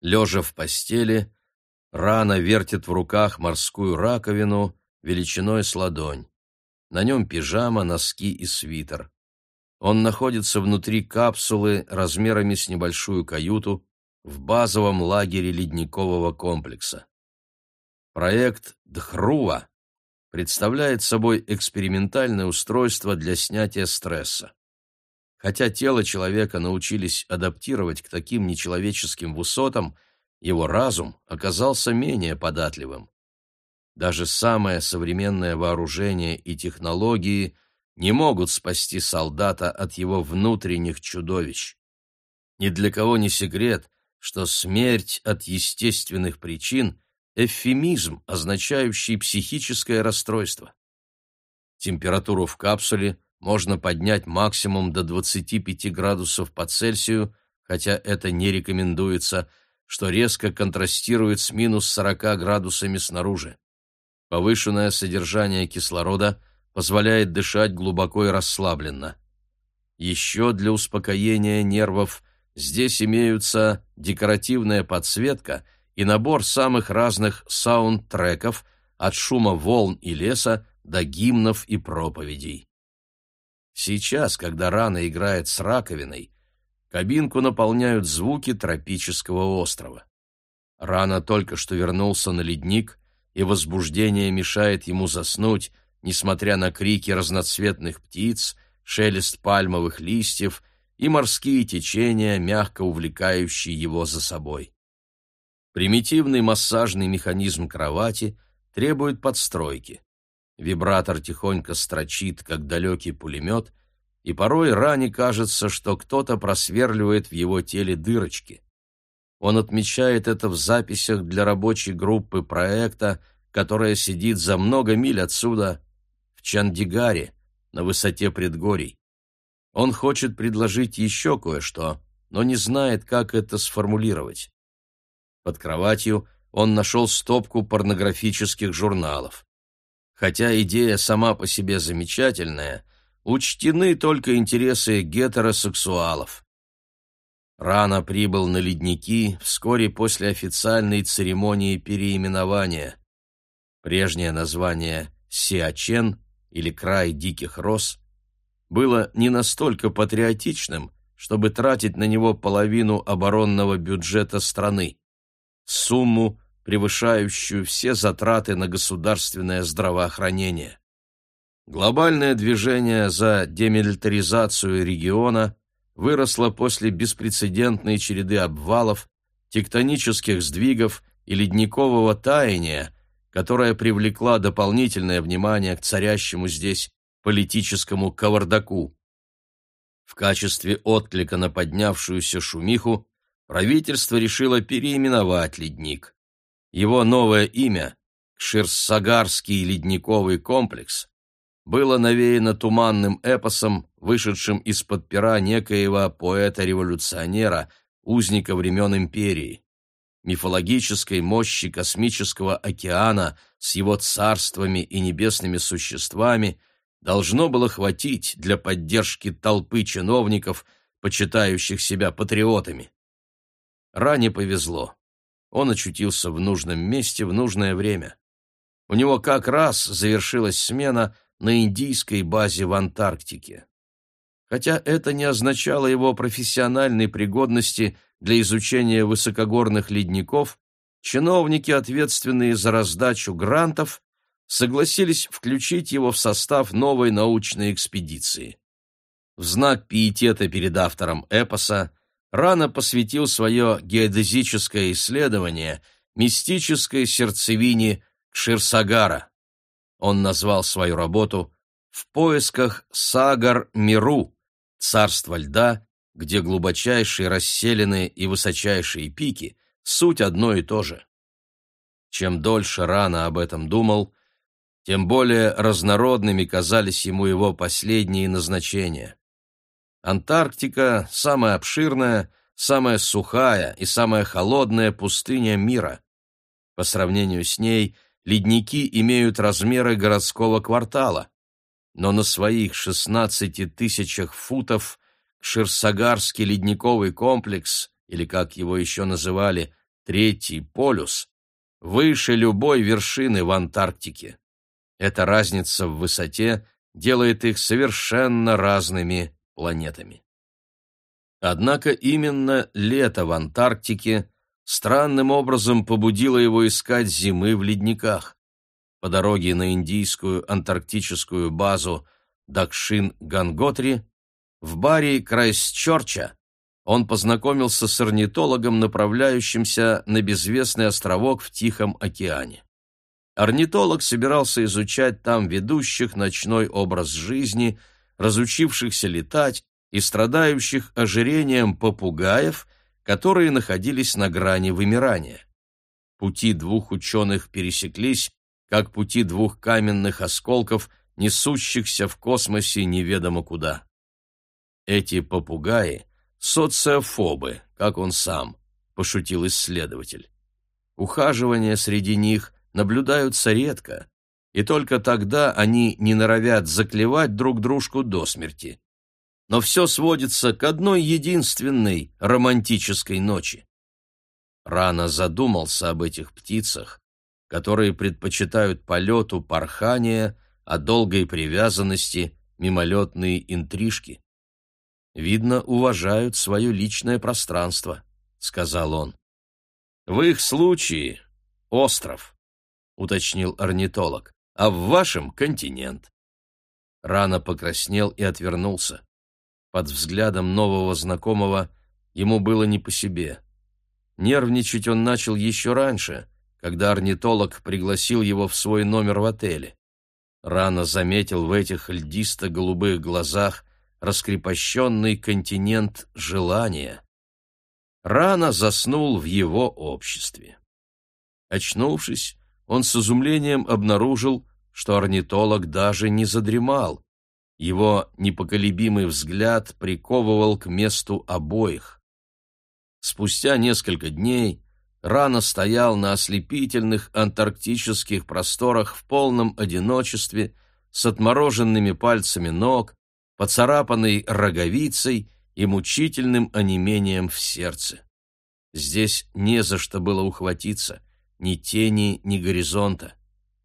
Лежа в постели, Рана вертит в руках морскую раковину величиной с ладонь. На нем пижама, носки и свитер. Он находится внутри капсулы размерами с небольшую каюту в базовом лагере ледникового комплекса. Проект Дхрува представляет собой экспериментальное устройство для снятия стресса. Хотя тело человека научились адаптировать к таким нечеловеческим высотам, его разум оказался менее податливым. Даже самое современное вооружение и технологии не могут спасти солдата от его внутренних чудовищ. Ни для кого не секрет, что смерть от естественных причин – эвфемизм, означающий психическое расстройство. Температуру в капсуле можно поднять максимум до 25 градусов по Цельсию, хотя это не рекомендуется, что резко контрастирует с минус 40 градусами снаружи. Повышенное содержание кислорода позволяет дышать глубоко и расслабленно. Еще для успокоения нервов здесь имеются декоративная подсветка и набор самых разных саундтреков от шума волн и леса до гимнов и проповедей. Сейчас, когда рана играет с раковиной, кабинку наполняют звуки тропического острова. Рана только что вернулся на ледник, и возбуждение мешает ему заснуть, несмотря на крики разноцветных птиц, шелест пальмовых листьев и морские течения, мягко увлекающие его за собой. Примитивный массажный механизм кровати требует подстройки. Вибратор тихонько строчит, как далекий пулемет, и порой ране кажется, что кто-то просверливает в его теле дырочки. Он отмечает это в записях для рабочей группы проекта, которая сидит за много миль отсюда, в Чандигаре, на высоте предгорий. Он хочет предложить еще кое-что, но не знает, как это сформулировать. Под кроватью он нашел стопку порнографических журналов. Хотя идея сама по себе замечательная, учтены только интересы гетеросексуалов. Рано прибыл на ледники вскоре после официальной церемонии переименования. Прежнее название Сиачен или край диких роз было не настолько патриотичным, чтобы тратить на него половину оборонного бюджета страны, сумму, превышающую все затраты на государственное здравоохранение. Глобальное движение за демилитаризацию региона выросла после беспрецедентной череды обвалов, тектонических сдвигов и ледникового таяния, которая привлекла дополнительное внимание к царящему здесь политическому кавардаку. В качестве отклика на поднявшуюся шумиху правительство решило переименовать ледник. Его новое имя – Кширсагарский ледниковый комплекс было навеяно туманным эпосом, вышедшим из-под пера некоего поэта-революционера, узника времен империи. Мифологической мощи космического океана с его царствами и небесными существами должно было хватить для поддержки толпы чиновников, почитающих себя патриотами. Ране повезло. Он очутился в нужном месте в нужное время. У него как раз завершилась смена – на индийской базе в Антарктике. Хотя это не означало его профессиональной пригодности для изучения высокогорных ледников, чиновники, ответственные за раздачу грантов, согласились включить его в состав новой научной экспедиции. В знак пиетета перед автором эпоса Рано посвятил свое геодезическое исследование мистической сердцевине Кширсагара. Он назвал свою работу «В поисках Сагар-Миру, царства льда, где глубочайшие расселенные и высочайшие пики — суть одно и то же». Чем дольше Рана об этом думал, тем более разнородными казались ему его последние назначения. Антарктика — самая обширная, самая сухая и самая холодная пустыня мира. По сравнению с ней — ледники имеют размеры городского квартала, но на своих 16 тысячах футов Ширсагарский ледниковый комплекс, или как его еще называли, третий полюс, выше любой вершины в Антарктике. Эта разница в высоте делает их совершенно разными планетами. Однако именно лето в Антарктике странным образом побудило его искать зимы в ледниках. По дороге на индийскую антарктическую базу Дакшин-Ганготри в баре Крайстчорча он познакомился с орнитологом, направляющимся на безвестный островок в Тихом океане. Орнитолог собирался изучать там ведущих ночной образ жизни, разучившихся летать и страдающих ожирением попугаев, которые находились на грани вымирания. Пути двух ученых пересеклись, как пути двух каменных осколков, несущихся в космосе неведомо куда. Эти попугаи — социофобы, как он сам, — пошутил исследователь. Ухаживания среди них наблюдаются редко, и только тогда они не норовят заклевать друг дружку до смерти. Но все сводится к одной единственной романтической ночи. Рано задумался об этих птицах, которые предпочитают полету порхания, а долгой привязанности мимолетные интрижки. Видно, уважают свое личное пространство, — сказал он. В их случае остров уточнил орнитолог, а в вашем континент. Рано покраснел и отвернулся. Под взглядом нового знакомого ему было не по себе. Нервничать он начал еще раньше, когда орнитолог пригласил его в свой номер в отеле. Рано заметил в этих льдисто-голубых глазах раскрепощенный континент желания. Рано заснул в его обществе. Очнувшись, он с изумлением обнаружил, что орнитолог даже не задремал. Его непоколебимый взгляд приковывал к месту обоих. Спустя несколько дней Рано стоял на ослепительных антарктических просторах в полном одиночестве, с отмороженными пальцами ног, поцарапанной роговицей и мучительным онемением в сердце. Здесь не за что было ухватиться, ни тени, ни горизонта.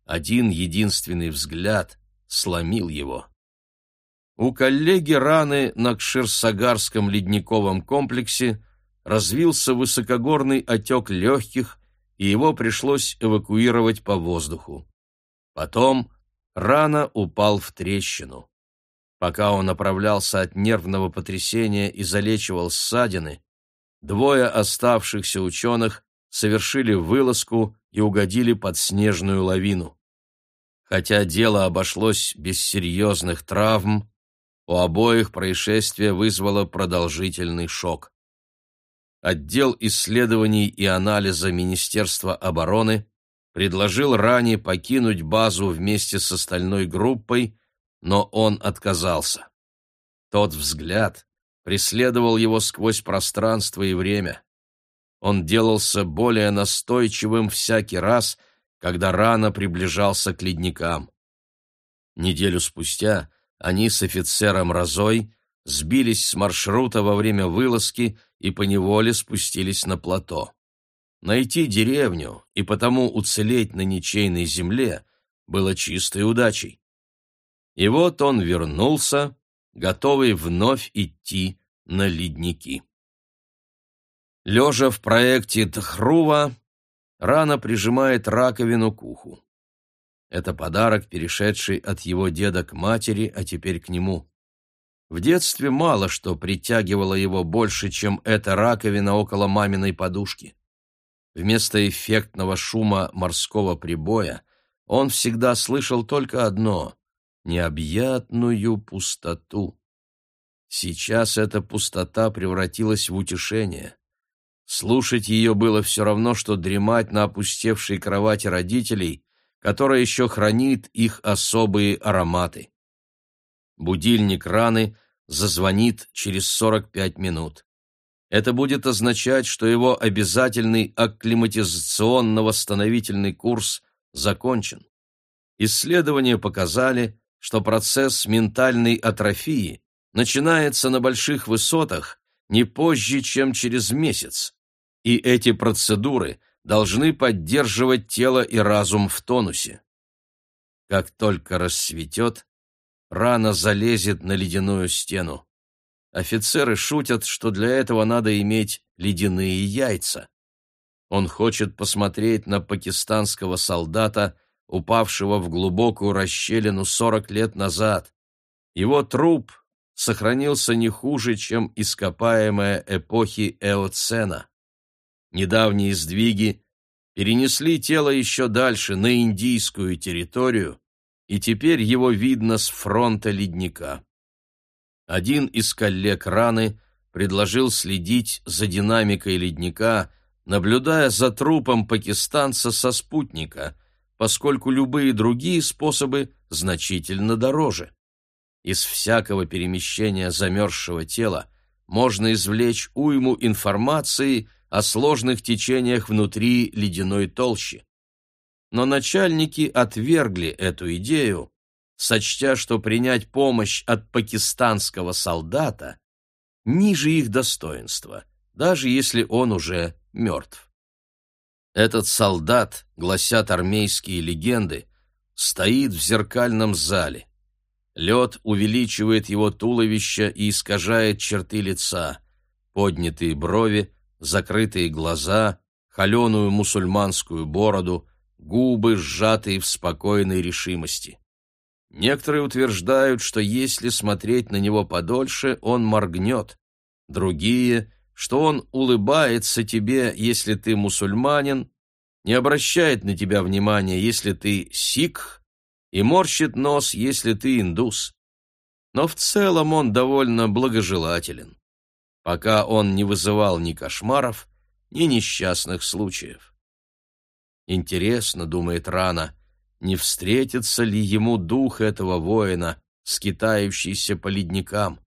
Один единственный взгляд сломил его. У коллеги раны на Кширсагарском ледниковом комплексе развился высокогорный отек легких, и его пришлось эвакуировать по воздуху. Потом рана упал в трещину. Пока он оправлялся от нервного потрясения и залечивал ссадины, двое оставшихся ученых совершили вылазку и угодили под снежную лавину. Хотя дело обошлось без серьезных травм, у обоих происшествие вызвало продолжительный шок. Отдел исследований и анализа Министерства обороны предложил ранее покинуть базу вместе с остальной группой, но он отказался. Тот взгляд преследовал его сквозь пространство и время он делался более настойчивым всякий раз, когда рано приближался к ледникам. Неделю спустя они с офицером Розой сбились с маршрута во время вылазки и поневоле спустились на плато. Найти деревню и потому уцелеть на ничейной земле было чистой удачей. И вот он вернулся, готовый вновь идти на ледники. Лежа в проекте Тхрува, рано прижимает раковину к уху. Это подарок, перешедший от его деда к матери, а теперь к нему. В детстве мало что притягивало его больше, чем эта раковина около маминой подушки. Вместо эффектного шума морского прибоя он всегда слышал только одно — необъятную пустоту. Сейчас эта пустота превратилась в утешение. Слушать ее было все равно, что дремать на опустевшей кровати родителей, которая еще хранит их особые ароматы. Будильник раны зазвонит через 45 минут. Это будет означать, что его обязательный акклиматизационно-восстановительный курс закончен. Исследования показали, что процесс ментальной атрофии начинается на больших высотах не позже, чем через месяц, И эти процедуры должны поддерживать тело и разум в тонусе. Как только рассветет, рана залезет на ледяную стену. Офицеры шутят, что для этого надо иметь ледяные яйца. Он хочет посмотреть на пакистанского солдата, упавшего в глубокую расщелину сорок лет назад. Его труп сохранился не хуже, чем ископаемая эпохи Эоцена. Недавние сдвиги перенесли тело еще дальше, на индийскую территорию, и теперь его видно с фронта ледника. Один из коллег раны предложил следить за динамикой ледника, наблюдая за трупом пакистанца со спутника, поскольку любые другие способы значительно дороже. Из всякого перемещения замерзшего тела можно извлечь уйму информации о сложных течениях внутри ледяной толщи. Но начальники отвергли эту идею, сочтя, что принять помощь от пакистанского солдата ниже их достоинства, даже если он уже мертв. Этот солдат, гласят армейские легенды, стоит в зеркальном зале. Лед увеличивает его туловище и искажает черты лица, поднятые брови, закрытые глаза, холеную мусульманскую бороду, губы, сжатые в спокойной решимости. Некоторые утверждают, что если смотреть на него подольше, он моргнет. Другие, что он улыбается тебе, если ты мусульманин, не обращает на тебя внимания, если ты сикх, и морщит нос, если ты индус. Но в целом он довольно благожелателен, пока он не вызывал ни кошмаров, ни несчастных случаев. Интересно, думает Рана, — не встретится ли ему дух этого воина, скитающийся по ледникам.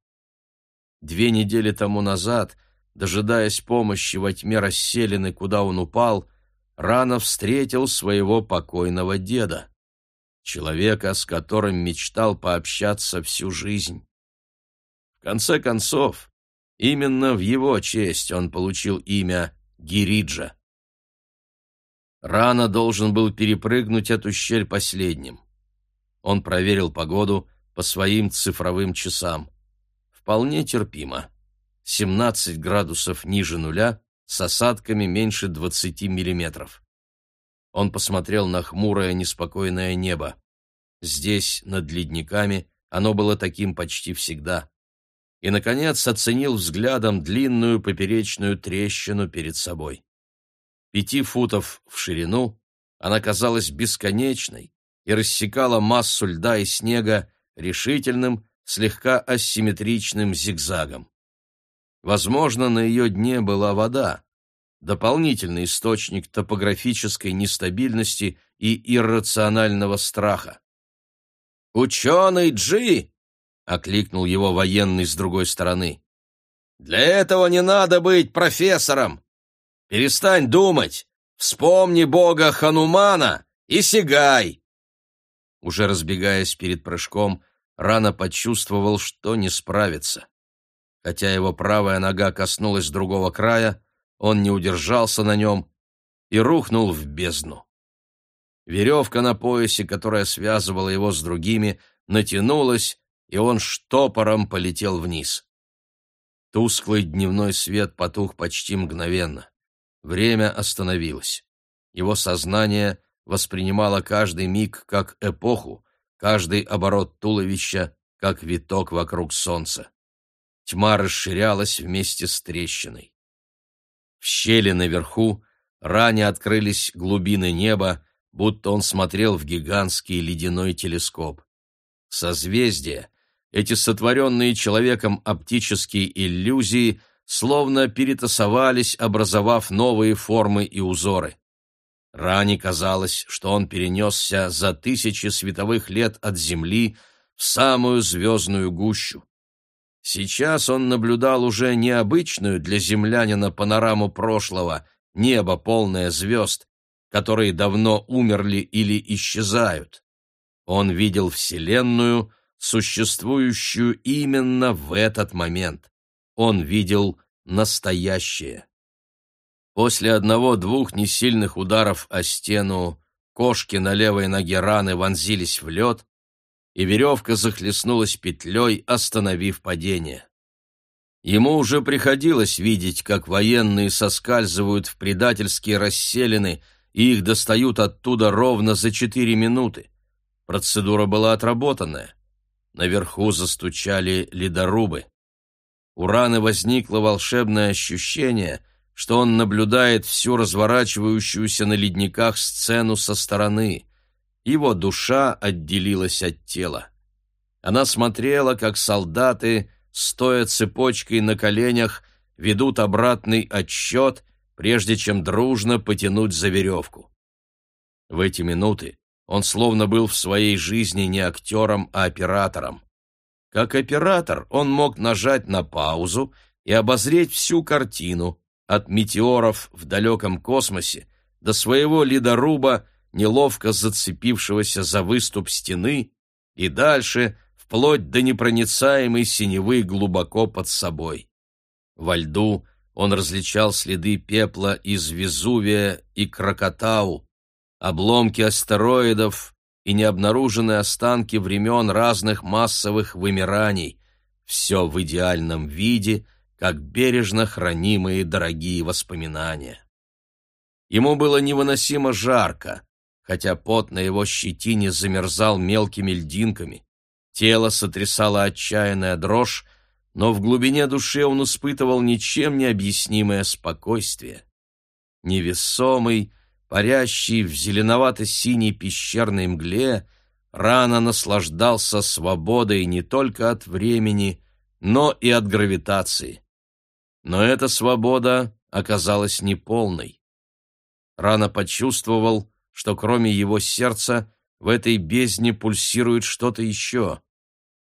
Две недели тому назад, дожидаясь помощи во тьме расселены, куда он упал, рано встретил своего покойного деда, человека, с которым мечтал пообщаться всю жизнь. В конце концов, именно в его честь он получил имя Гириджа. Рано должен был перепрыгнуть эту щель последним. Он проверил погоду по своим цифровым часам. Вполне терпимо. 17 градусов ниже нуля с осадками меньше 20 миллиметров. Он посмотрел на хмурое, неспокойное небо. Здесь, над ледниками, оно было таким почти всегда. И, наконец, оценил взглядом длинную поперечную трещину перед собой пяти футов в ширину, она казалась бесконечной и рассекала массу льда и снега решительным, слегка асимметричным зигзагом. Возможно, на ее дне была вода, дополнительный источник топографической нестабильности и иррационального страха. «Ученый Джи!» — окликнул его военный с другой стороны. «Для этого не надо быть профессором! Перестань думать! Вспомни бога Ханумана и сигай!» Уже разбегаясь перед прыжком, рано почувствовал, что не справится. Хотя его правая нога коснулась другого края, он не удержался на нем и рухнул в бездну. Веревка на поясе, которая связывала его с другими, натянулась, и он штопором полетел вниз. Тусклый дневной свет потух почти мгновенно. Время остановилось. Его сознание воспринимало каждый миг как эпоху, каждый оборот туловища как виток вокруг солнца. Тьма расширялась вместе с трещиной. В щели наверху ранее открылись глубины неба, будто он смотрел в гигантский ледяной телескоп. Созвездия, эти сотворенные человеком оптические иллюзии, словно перетасовались, образовав новые формы и узоры. Ране казалось, что он перенесся за тысячи световых лет от Земли в самую звездную гущу. Сейчас он наблюдал уже необычную для землянина панораму прошлого, небо полное звезд, которые давно умерли или исчезают. Он видел Вселенную, существующую именно в этот момент он видел настоящее. После одного-двух несильных ударов о стену кошки на левой ноге раны вонзились в лед, и веревка захлестнулась петлей, остановив падение. Ему уже приходилось видеть, как военные соскальзывают в предательские расселины, и их достают оттуда ровно за четыре минуты. Процедура была отработанная. Наверху застучали ледорубы. У Раны возникло волшебное ощущение, что он наблюдает всю разворачивающуюся на ледниках сцену со стороны. Его душа отделилась от тела. Она смотрела, как солдаты, стоя цепочкой на коленях, ведут обратный отсчет, прежде чем дружно потянуть за веревку. В эти минуты он словно был в своей жизни не актером, а оператором. Как оператор он мог нажать на паузу и обозреть всю картину, от метеоров в далеком космосе до своего ледоруба, неловко зацепившегося за выступ стены, и дальше, вплоть до непроницаемой синевы глубоко под собой. Во льду он различал следы пепла из Везувия и Кракатау, обломки астероидов и необнаруженные останки времен разных массовых вымираний, все в идеальном виде — как бережно хранимые дорогие воспоминания. Ему было невыносимо жарко, хотя пот на его щетине замерзал мелкими льдинками. Тело сотрясало отчаянная дрожь, но в глубине души он испытывал ничем не объяснимое спокойствие. Невесомый, парящий в зеленовато-синей пещерной мгле, рано наслаждался свободой не только от времени, но и от гравитации. Но эта свобода оказалась неполной. Рано почувствовал, что кроме его сердца в этой бездне пульсирует что-то еще.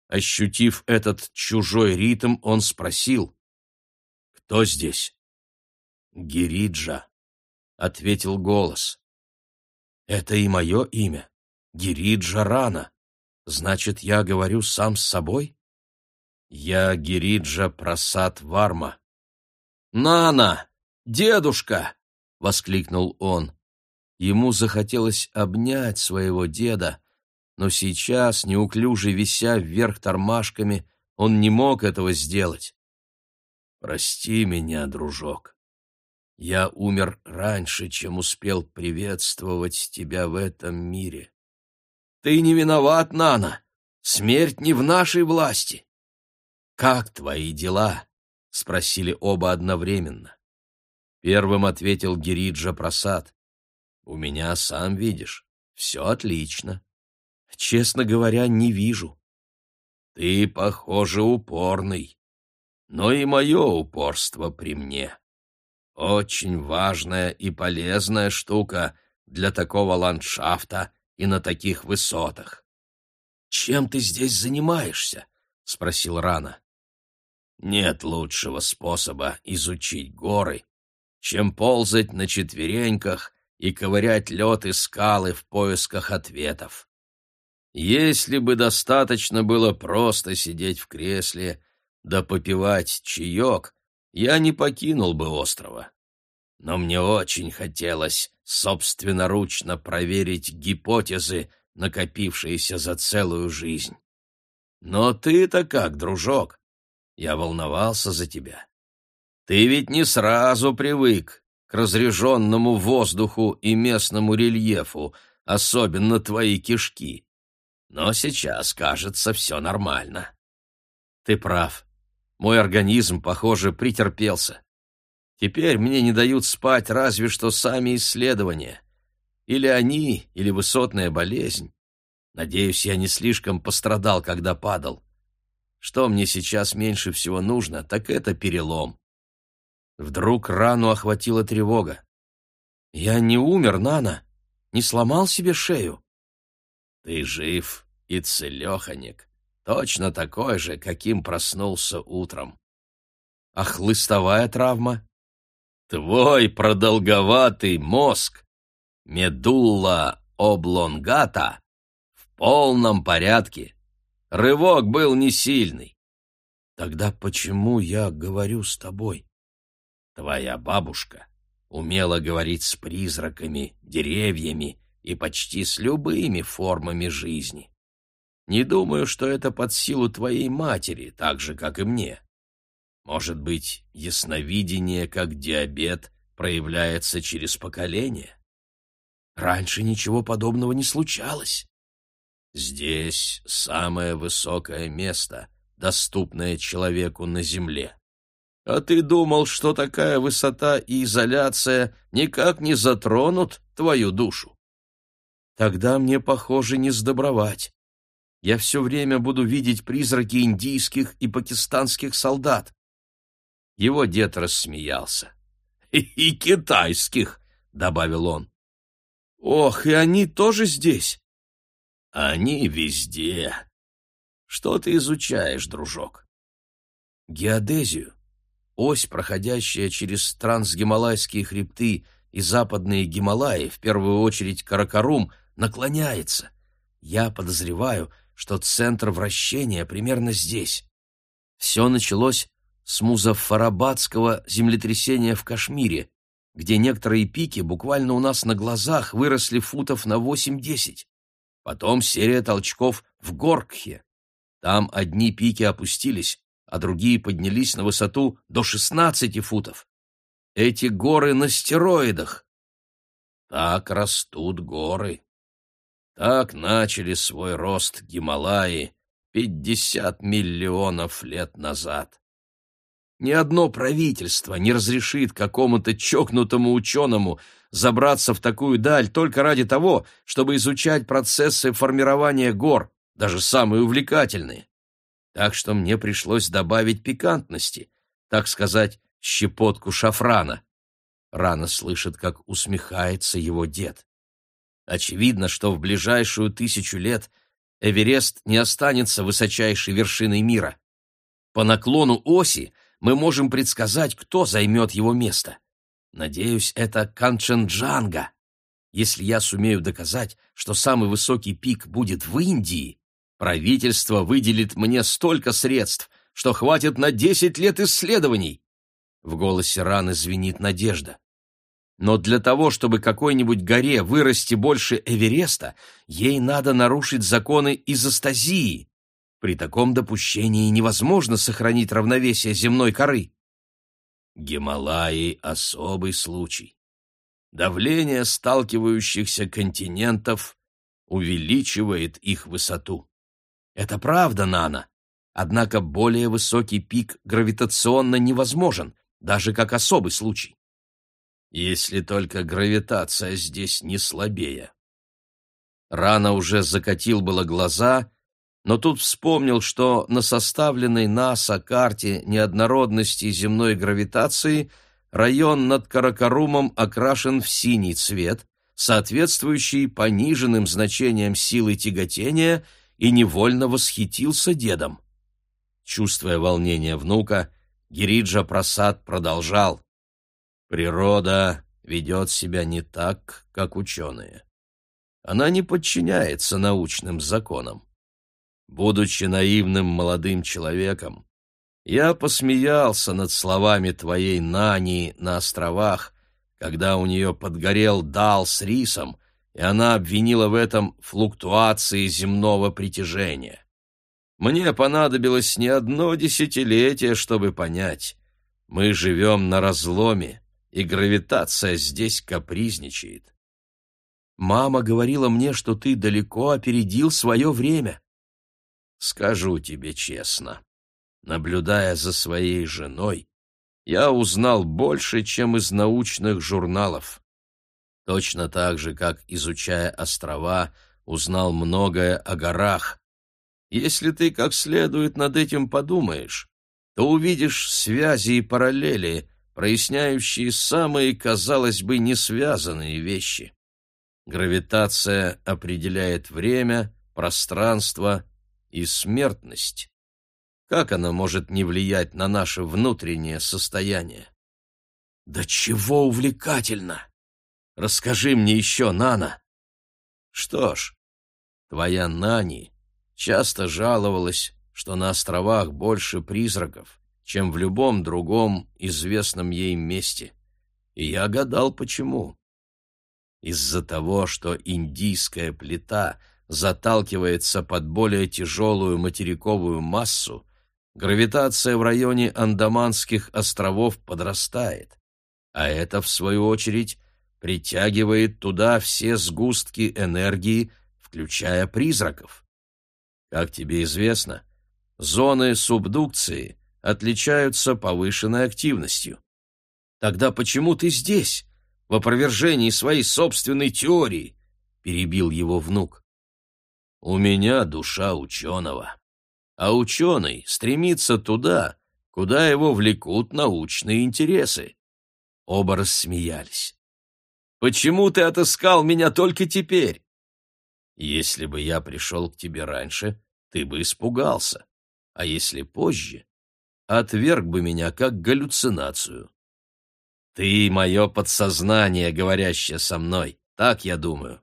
Ощутив этот чужой ритм, он спросил, «Кто здесь?» «Гириджа», — ответил голос. «Это и мое имя, Гириджа Рана. Значит, я говорю сам с собой?» «Я Гириджа Прасад Варма». «Нана! Дедушка!» — воскликнул он. Ему захотелось обнять своего деда, но сейчас, неуклюже вися вверх тормашками, он не мог этого сделать. «Прости меня, дружок. Я умер раньше, чем успел приветствовать тебя в этом мире». «Ты не виноват, Нана. Смерть не в нашей власти. Как твои дела?» — спросили оба одновременно. Первым ответил Гириджа Прасад. «У меня, сам видишь, все отлично. Честно говоря, не вижу». «Ты, похоже, упорный. Но и мое упорство при мне. Очень важная и полезная штука для такого ландшафта и на таких высотах». «Чем ты здесь занимаешься?» — спросил Рана. Нет лучшего способа изучить горы, чем ползать на четвереньках и ковырять лед и скалы в поисках ответов. Если бы достаточно было просто сидеть в кресле да попивать чаек, я не покинул бы острова. Но мне очень хотелось собственноручно проверить гипотезы, накопившиеся за целую жизнь. Но ты-то как, дружок? Я волновался за тебя. Ты ведь не сразу привык к разреженному воздуху и местному рельефу, особенно твои кишки. Но сейчас, кажется, все нормально. Ты прав. Мой организм, похоже, претерпелся. Теперь мне не дают спать разве что сами исследования. Или они, или высотная болезнь. Надеюсь, я не слишком пострадал, когда падал. Что мне сейчас меньше всего нужно, так это перелом. Вдруг рану охватила тревога. Я не умер, Нана, не сломал себе шею. Ты жив и целеханик, точно такой же, каким проснулся утром. А хлыстовая травма? Твой продолговатый мозг, медулла облонгата, в полном порядке Рывок был не сильный. Тогда почему я говорю с тобой? Твоя бабушка умела говорить с призраками, деревьями и почти с любыми формами жизни. Не думаю, что это под силу твоей матери, так же, как и мне. Может быть, ясновидение, как диабет, проявляется через поколение? Раньше ничего подобного не случалось. Здесь самое высокое место, доступное человеку на Земле. А ты думал, что такая высота и изоляция никак не затронут твою душу? Тогда мне, похоже, не сдобровать. Я все время буду видеть призраки индийских и пакистанских солдат. Его дед рассмеялся. «И, китайских», — добавил он. «Ох, и они тоже здесь?» «Они везде. Что ты изучаешь, дружок?» «Геодезию ось, проходящая через трансгималайские хребты и западные Гималаи, в первую очередь Каракарум, наклоняется. Я подозреваю, что центр вращения примерно здесь. Все началось с музаффарабадского землетрясения в Кашмире, где некоторые пики буквально у нас на глазах выросли футов на 8-10. Потом серия толчков в Горкхе. Там одни пики опустились, а другие поднялись на высоту до 16 футов. Эти горы на стероидах. Так растут горы. Так начали свой рост Гималаи 50 миллионов лет назад. Ни одно правительство не разрешит какому-то чокнутому ученому забраться в такую даль только ради того, чтобы изучать процессы формирования гор, даже самые увлекательные так что мне пришлось добавить пикантности, так сказать, щепотку шафрана. Рано слышит, как усмехается его дед. Очевидно, что в ближайшую тысячу лет Эверест не останется высочайшей вершиной мира. По наклону оси мы можем предсказать, кто займет его место. Надеюсь, это Канченджанга. Если я сумею доказать, что самый высокий пик будет в Индии, Правительство выделит мне столько средств, что хватит на десять лет исследований. В голосе Раны звенит надежда. Но для того, чтобы какой-нибудь горе вырасти больше Эвереста, ей надо нарушить законы изостазии. При таком допущении невозможно сохранить равновесие земной коры. Гималаи — особый случай. Давление сталкивающихся континентов увеличивает их высоту. Это правда, Нана. Однако более высокий пик гравитационно невозможен, даже как особый случай. Если только гравитация здесь не слабее. Рано уже закатил было глаза, но тут вспомнил, что на составленной НАСА карте неоднородности земной гравитации район над Каракарумом окрашен в синий цвет, соответствующий пониженным значениям силы тяготения – и невольно восхитился дедом. Чувствуя волнение внука, Гириджа Прасад продолжал. «Природа ведет себя не так, как ученые. Она не подчиняется научным законам. Будучи наивным молодым человеком, я посмеялся над словами твоей Нани на островах, когда у нее подгорел дал с рисом, и она обвинила в этом флуктуации земного притяжения. Мне понадобилось не одно десятилетие, чтобы понять. Мы живем на разломе, и гравитация здесь капризничает. Мама говорила мне, что ты далеко опередил свое время. Скажу тебе честно, наблюдая за своей женой, я узнал больше, чем из научных журналов. Точно так же, как, изучая острова, узнал многое о горах. Если ты как следует над этим подумаешь, то увидишь связи и параллели, проясняющие самые, казалось бы, несвязанные вещи. Гравитация определяет время, пространство и смертность. Как она может не влиять на наше внутреннее состояние? Да чего увлекательно! Расскажи мне еще, Нана. Что ж, твоя Нани часто жаловалась, что на островах больше призраков, чем в любом другом известном ей месте. И я гадал, почему. Из-за того, что индийская плита заталкивается под более тяжелую материковую массу, гравитация в районе Андаманских островов подрастает, а это, в свою очередь, притягивает туда все сгустки энергии, включая призраков. Как тебе известно, зоны субдукции отличаются повышенной активностью. Тогда почему ты здесь, в опровержении своей собственной теории? перебил его внук. У меня душа ученого, а ученый стремится туда, куда его влекут научные интересы. Оба рассмеялись. «Почему ты отыскал меня только теперь?» «Если бы я пришел к тебе раньше, ты бы испугался, а если позже, отверг бы меня как галлюцинацию. Ты — мое подсознание, говорящее со мной, так я думаю.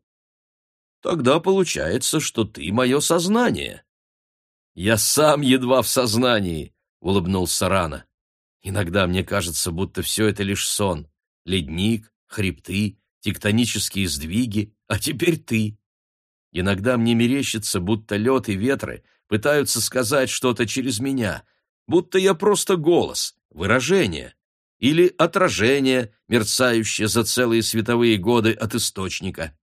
Тогда получается, что ты — мое сознание. Я сам едва в сознании, — улыбнулся Рана. Иногда мне кажется, будто все это лишь сон. Ледник, хребты, тектонические сдвиги, а теперь ты. Иногда мне мерещится, будто лед и ветры пытаются сказать что-то через меня, будто я просто голос, выражение или отражение, мерцающее за целые световые годы от источника.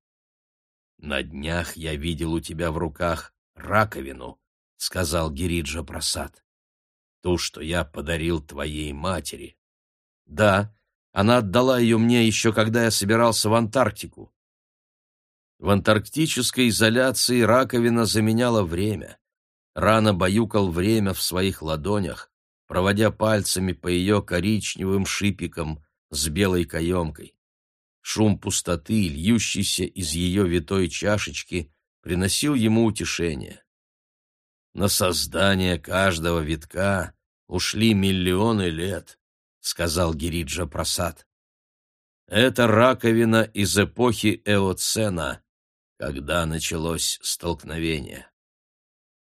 «На днях я видел у тебя в руках раковину», — сказал Гириджа Прасад. «Ту, что я подарил твоей матери». «Да, она отдала ее мне еще когда я собирался в Антарктику». В антарктической изоляции раковина заменяла время. Рано баюкал время в своих ладонях, проводя пальцами по ее коричневым шипикам с белой каемкой. Шум пустоты, льющийся из ее витой чашечки, приносил ему утешение. На создание каждого витка ушли миллионы лет, сказал Гириджа Прасад. Это раковина из эпохи Эоцена, когда началось столкновение.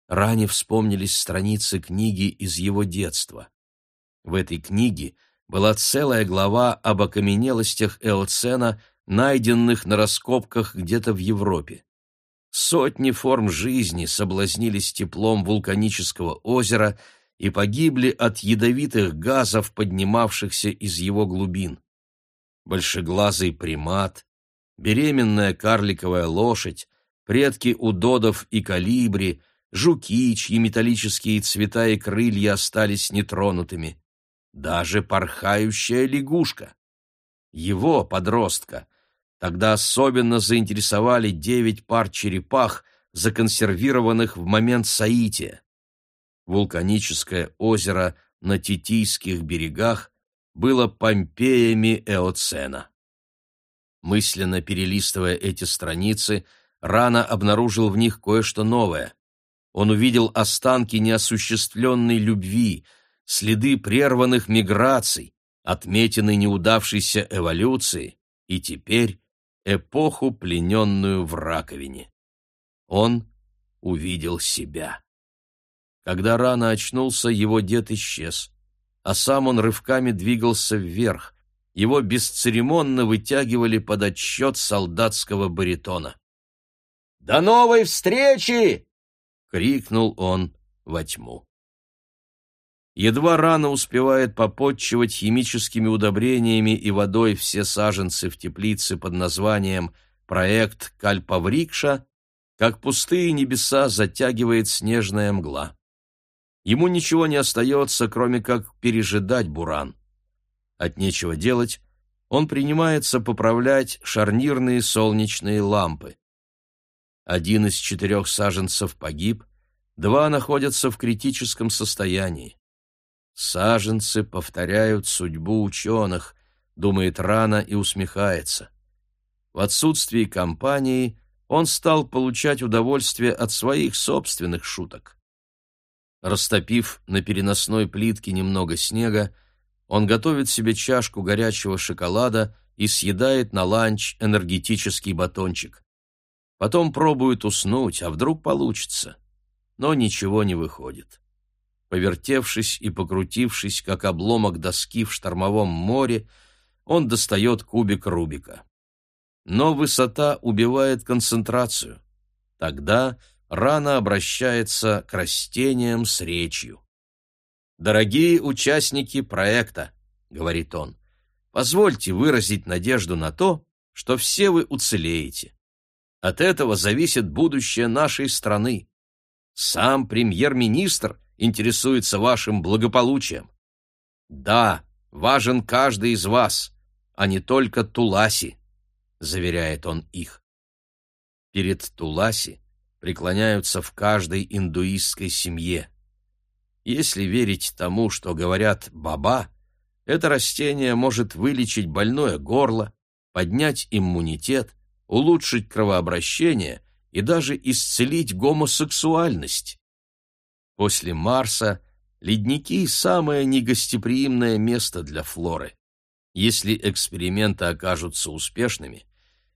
Ране вспомнились страницы книги из его детства. В этой книге была целая глава об окаменелостях Эоцена, найденных на раскопках где-то в Европе. Сотни форм жизни соблазнились теплом вулканического озера и погибли от ядовитых газов, поднимавшихся из его глубин. Большеглазый примат, беременная карликовая лошадь, предки удодов и калибри, жуки, чьи металлические цвета и крылья остались нетронутыми, даже порхающая лягушка. Его, подростка, тогда особенно заинтересовали девять пар черепах, законсервированных в момент соития. Вулканическое озеро на Титийских берегах было Помпеями Эоцена. Мысленно перелистывая эти страницы, Рано обнаружил в них кое-что новое. Он увидел останки неосуществленной любви, следы прерванных миграций, отметины неудавшейся эволюции и теперь эпоху, плененную в раковине. Он увидел себя. Когда рано очнулся, его дед исчез, а сам он рывками двигался вверх, его бесцеремонно вытягивали под отсчет солдатского баритона. «До новой встречи!» — крикнул он во тьму. Едва рано успевает попотчевать химическими удобрениями и водой все саженцы в теплице под названием «Проект Кальпаврикша», как пустые небеса затягивает снежная мгла. Ему ничего не остается, кроме как пережидать буран. От нечего делать, он принимается поправлять шарнирные солнечные лампы. Один из четырех саженцев погиб, два находятся в критическом состоянии. Саженцы повторяют судьбу ученых, думает рано и усмехается. В отсутствии компании он стал получать удовольствие от своих собственных шуток. Растопив на переносной плитке немного снега, он готовит себе чашку горячего шоколада и съедает на ланч энергетический батончик. Потом пробует уснуть, а вдруг получится. Но ничего не выходит. Повертевшись и покрутившись, как обломок доски в штормовом море, он достает кубик Рубика. Но высота убивает концентрацию. Тогда рана обращается к растениям с речью. «Дорогие участники проекта», — говорит он, — «позвольте выразить надежду на то, что все вы уцелеете. От этого зависит будущее нашей страны. Сам премьер-министр интересуется вашим благополучием. Да, важен каждый из вас, а не только Туласи, заверяет он их. Перед Туласи преклоняются в каждой индуистской семье. Если верить тому, что говорят баба, это растение может вылечить больное горло, поднять иммунитет, улучшить кровообращение и даже исцелить гомосексуальность. После Марса ледники – самое негостеприимное место для флоры. Если эксперименты окажутся успешными,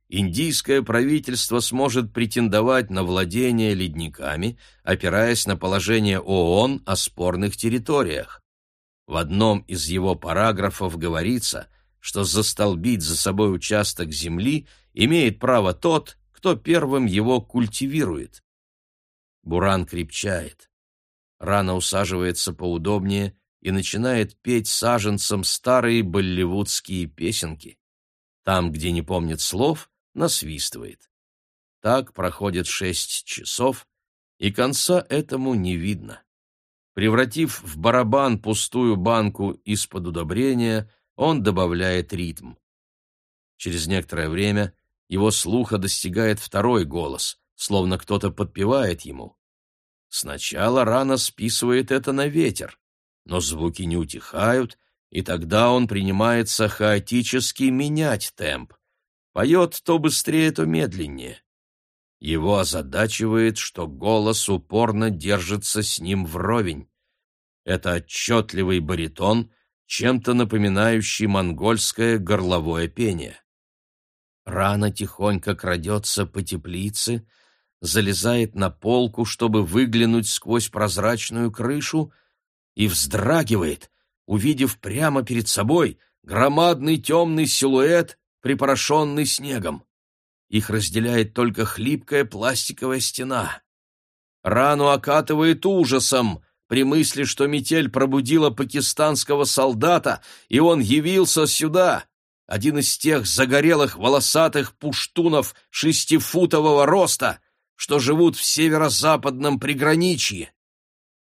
индийское правительство сможет претендовать на владение ледниками, опираясь на положение ООН о спорных территориях. В одном из его параграфов говорится, что застолбить за собой участок земли имеет право тот, кто первым его культивирует. Буран крепчает. Рано усаживается поудобнее и начинает петь саженцам старые болливудские песенки. Там, где не помнит слов, насвистывает. Так проходит шесть часов, и конца этому не видно. Превратив в барабан пустую банку из-под удобрения, он добавляет ритм. Через некоторое время его слуха достигает второй голос, словно кто-то подпевает ему. Сначала рано списывает это на ветер, но звуки не утихают, и тогда он принимается хаотически менять темп. Поет то быстрее, то медленнее. Его озадачивает, что голос упорно держится с ним вровень. Это отчетливый баритон, чем-то напоминающий монгольское горловое пение. Рано тихонько крадется по теплице, залезает на полку, чтобы выглянуть сквозь прозрачную крышу, и вздрагивает, увидев прямо перед собой громадный темный силуэт, припорошенный снегом. Их разделяет только хлипкая пластиковая стена. Рану окатывает ужасом при мысли, что метель пробудила пакистанского солдата, и он явился сюда, один из тех загорелых волосатых пуштунов шестифутового роста, что живут в северо-западном приграничье.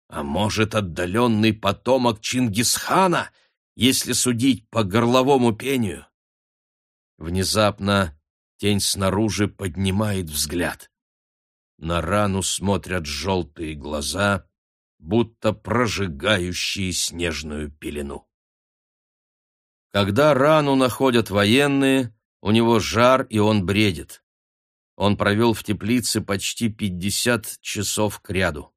А может, отдаленный потомок Чингисхана, если судить по горловому пению? Внезапно тень снаружи поднимает взгляд. На рану смотрят желтые глаза, будто прожигающие снежную пелену. Когда рану находят военные, у него жар, и он бредит. Он провел в теплице почти пятьдесят часов кряду.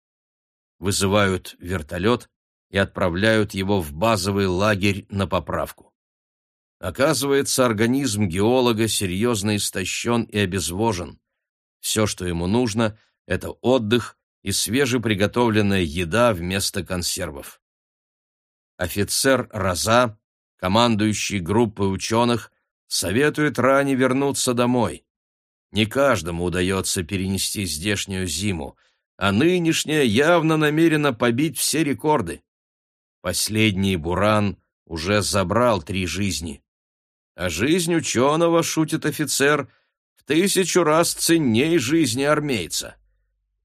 Вызывают вертолет и отправляют его в базовый лагерь на поправку. Оказывается, организм геолога серьезно истощен и обезвожен. Все, что ему нужно, это отдых и свежеприготовленная еда вместо консервов. Офицер Роза командующий группой ученых, советует Ране вернуться домой. Не каждому удается перенести здешнюю зиму, а нынешняя явно намерена побить все рекорды. Последний Буран уже забрал три жизни. А жизнь ученого, шутит офицер, в тысячу раз ценней жизни армейца.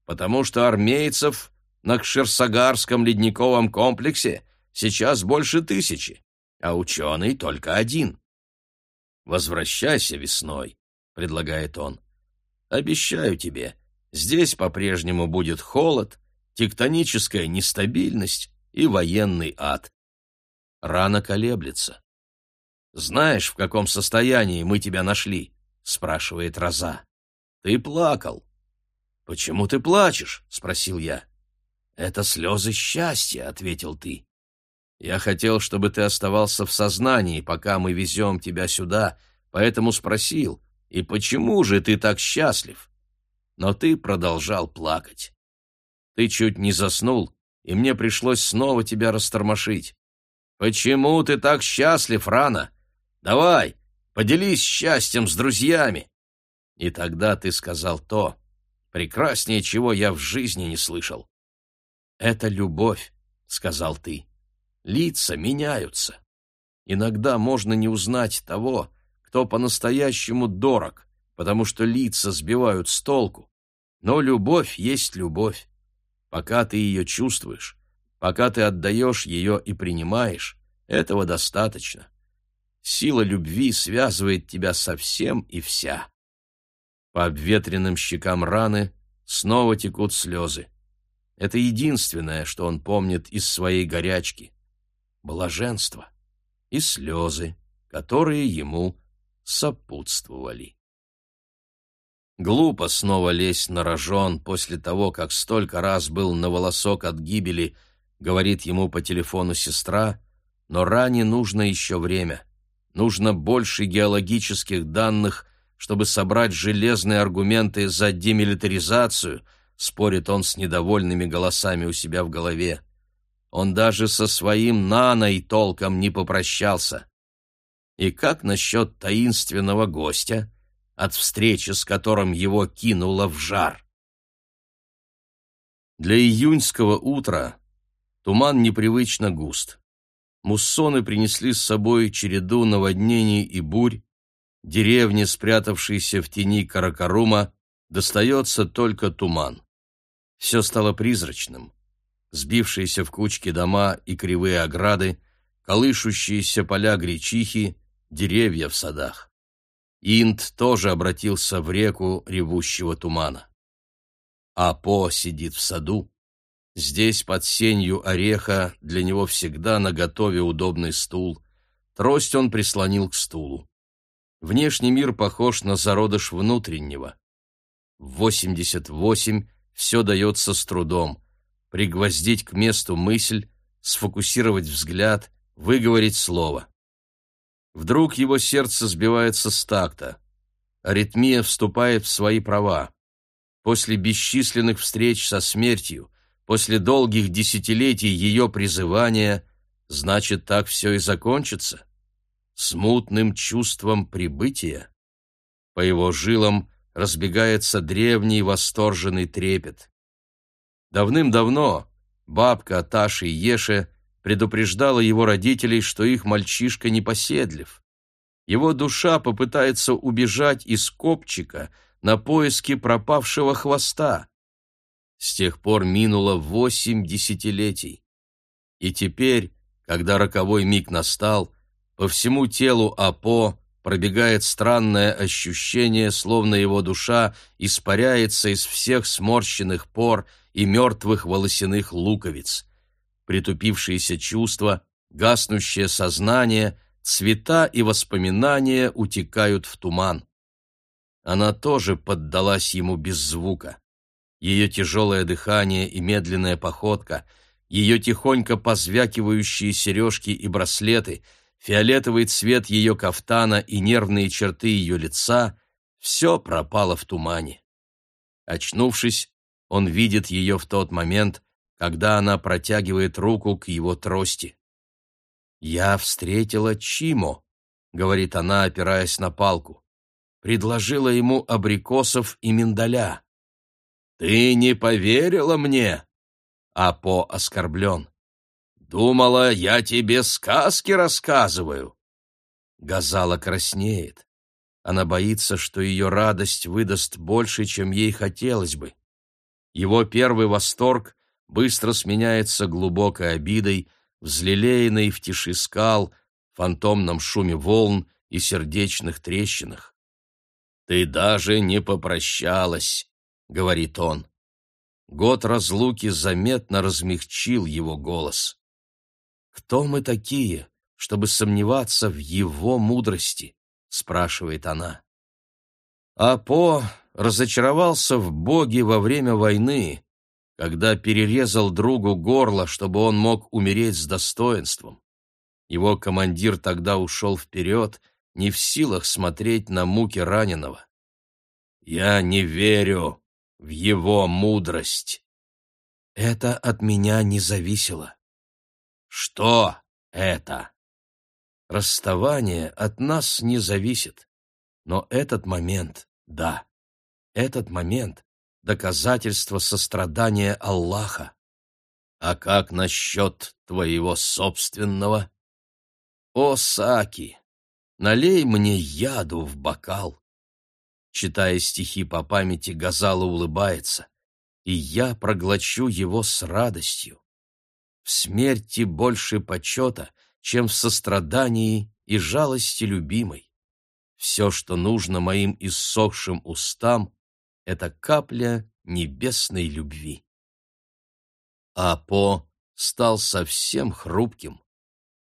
Потому что армейцев на Кширсагарском ледниковом комплексе сейчас больше тысячи а ученый только один. «Возвращайся весной», — предлагает он. «Обещаю тебе, здесь по-прежнему будет холод, тектоническая нестабильность и военный ад. Рано колеблется. «Знаешь, в каком состоянии мы тебя нашли?» — спрашивает Роза. «Ты плакал». «Почему ты плачешь?» — спросил я. «Это слезы счастья», — ответил ты. Я хотел, чтобы ты оставался в сознании, пока мы везем тебя сюда, поэтому спросил, и почему же ты так счастлив? Но ты продолжал плакать. Ты чуть не заснул, и мне пришлось снова тебя растормошить. Почему ты так счастлив, рано? Давай, поделись счастьем с друзьями. И тогда ты сказал то, прекраснее чего я в жизни не слышал. Это любовь, сказал ты. Лица меняются. Иногда можно не узнать того, кто по-настоящему дорог, потому что лица сбивают с толку. Но любовь есть любовь. Пока ты ее чувствуешь, пока ты отдаешь ее и принимаешь, этого достаточно. Сила любви связывает тебя со всем и вся. По обветренным щекам раны снова текут слезы. Это единственное, что он помнит из своей горячки. Блаженство и слезы, которые ему сопутствовали. Глупо снова лезть на рожон после того, как столько раз был на волосок от гибели, говорит ему по телефону сестра, но ране нужно еще время. Нужно больше геологических данных, чтобы собрать железные аргументы за демилитаризацию, спорит он с недовольными голосами у себя в голове. Он даже со своим наной толком не попрощался. И как насчет таинственного гостя, от встречи с которым его кинуло в жар? Для июньского утра туман непривычно густ. Муссоны принесли с собой череду наводнений и бурь, деревне, спрятавшейся в тени Каракарума, достается только туман. Все стало призрачным. Сбившиеся в кучки дома и кривые ограды, колышущиеся поля гречихи, деревья в садах. Инд тоже обратился в реку ревущего тумана. Апо сидит в саду. Здесь, под сенью ореха, для него всегда наготове удобный стул. Трость он прислонил к стулу. Внешний мир похож на зародыш внутреннего. В 88 все дается с трудом. Пригвоздить к месту мысль, сфокусировать взгляд, выговорить слово. Вдруг его сердце сбивается с такта. Аритмия вступает в свои права. После бесчисленных встреч со смертью, после долгих десятилетий ее призывания, значит, так все и закончится? Смутным чувством прибытия? По его жилам разбегается древний восторженный трепет. Давным-давно бабка Таши Еше предупреждала его родителей, что их мальчишка непоседлив. Его душа попытается убежать из копчика на поиски пропавшего хвоста. С тех пор минуло восемь десятилетий. И теперь, когда роковой миг настал, по всему телу Апо пробегает странное ощущение, словно его душа испаряется из всех сморщенных пор и мертвых волосяных луковиц притупившиеся чувства, гаснущее сознание, цвета и воспоминания утекают в туман. Она тоже поддалась ему без звука. Ее тяжелое дыхание и медленная походка, ее тихонько позвякивающие сережки и браслеты, фиолетовый цвет ее кафтана и нервные черты ее лица — все пропало в тумане. Очнувшись, он видит ее в тот момент, когда она протягивает руку к его трости. «Я встретила Чимо», — говорит она, опираясь на палку. «Предложила ему абрикосов и миндаля». «Ты не поверила мне?» Апо оскорблен. «Думала, я тебе сказки рассказываю». Газала краснеет. Она боится, что ее радость выдаст больше, чем ей хотелось бы. Его первый восторг быстро сменяется глубокой обидой, взлелеянной в тиши скал, фантомном шуме волн и сердечных трещинах. «Ты даже не попрощалась», — говорит он. Год разлуки заметно размягчил его голос. «Кто мы такие, чтобы сомневаться в его мудрости?» — спрашивает она. Апо разочаровался в Боге во время войны, когда перерезал другу горло, чтобы он мог умереть с достоинством. Его командир тогда ушел вперед, не в силах смотреть на муки раненого. «Я не верю в его мудрость». Это от меня не зависело. «Что это?» Расставание от нас не зависит. Но этот момент, да, этот момент — доказательство сострадания Аллаха. А как насчет твоего собственного? О, Саки, налей мне яду в бокал. Читая стихи по памяти, Газала улыбается, и я проглочу его с радостью. В смерти больше почета, чем в сострадании и жалости любимой. Все, что нужно моим иссохшим устам, это капля небесной любви. А По стал совсем хрупким.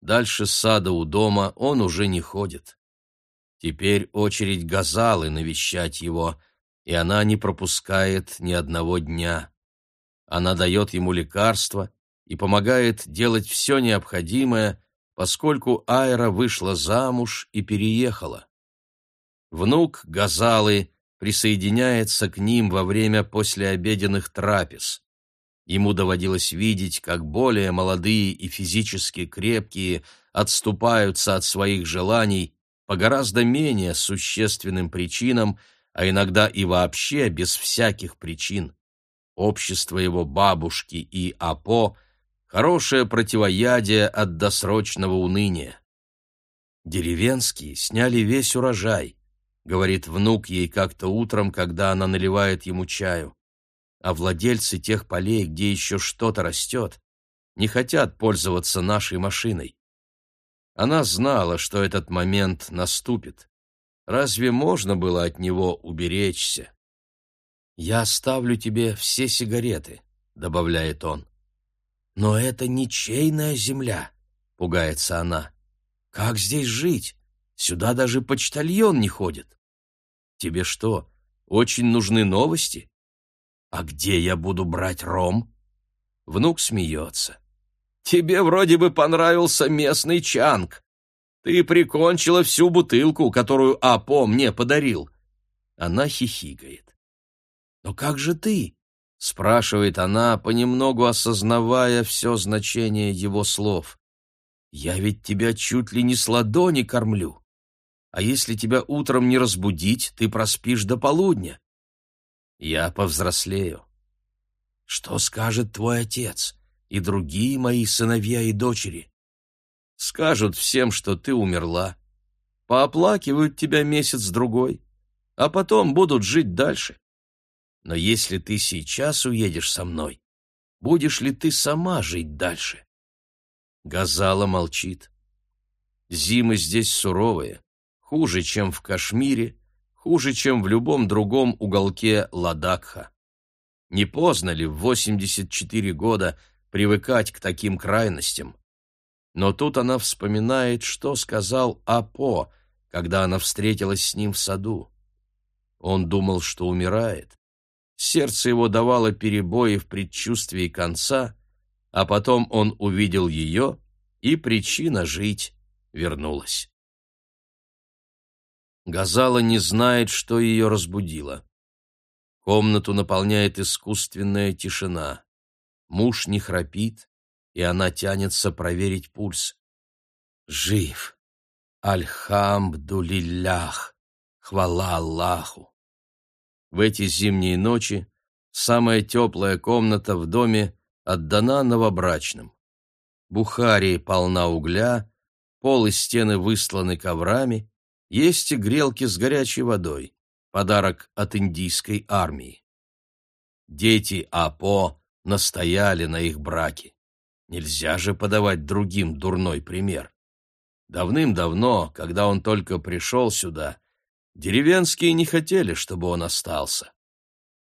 Дальше сада у дома он уже не ходит. Теперь очередь Газалы навещать его, и она не пропускает ни одного дня. Она дает ему лекарства и помогает делать все необходимое, поскольку Айра вышла замуж и переехала. Внук Газалы присоединяется к ним во время послеобеденных трапез. Ему доводилось видеть, как более молодые и физически крепкие отступаются от своих желаний по гораздо менее существенным причинам, а иногда и вообще без всяких причин. Общество его бабушки и Апо Хорошее противоядие от досрочного уныния. Деревенские сняли весь урожай, говорит внук ей как-то утром, когда она наливает ему чаю. А владельцы тех полей, где еще что-то растет, не хотят пользоваться нашей машиной. Она знала, что этот момент наступит. Разве можно было от него уберечься? «Я оставлю тебе все сигареты», — добавляет он. «Но это ничейная земля», — пугается она. «Как здесь жить? Сюда даже почтальон не ходит». «Тебе что, очень нужны новости?» «А где я буду брать ром?» Внук смеется. «Тебе вроде бы понравился местный чанг. Ты прикончила всю бутылку, которую Апо мне подарил». Она хихикает. «Но как же ты?» — спрашивает она, понемногу осознавая все значение его слов. «Я ведь тебя чуть ли не с ладони кормлю. А если тебя утром не разбудить, ты проспишь до полудня. Я повзрослею. Что скажет твой отец и другие мои сыновья и дочери? Скажут всем, что ты умерла. Пооплакивают тебя месяц-другой, а потом будут жить дальше. Но если ты сейчас уедешь со мной, будешь ли ты сама жить дальше? Газала молчит. Зимы здесь суровые, хуже, чем в Кашмире, хуже, чем в любом другом уголке Ладакха. Не поздно ли в 84 года привыкать к таким крайностям? Но тут она вспоминает, что сказал Апо, когда она встретилась с ним в саду. Он думал, что умирает, Сердце его давало перебои в предчувствии конца, а потом он увидел ее, и причина жить вернулась. Газала не знает, что ее разбудило. Комнату наполняет искусственная тишина. Муж не храпит, и она тянется проверить пульс. Жив. Альхамдулиллях. Хвала Аллаху. В эти зимние ночи самая теплая комната в доме отдана новобрачным. Бухария полна угля, пол и стены высланы коврами, есть и грелки с горячей водой, подарок от индийской армии. Дети Апо настояли на их браке. Нельзя же подавать другим дурной пример. Давным-давно, когда он только пришел сюда, Деревенские не хотели, чтобы он остался.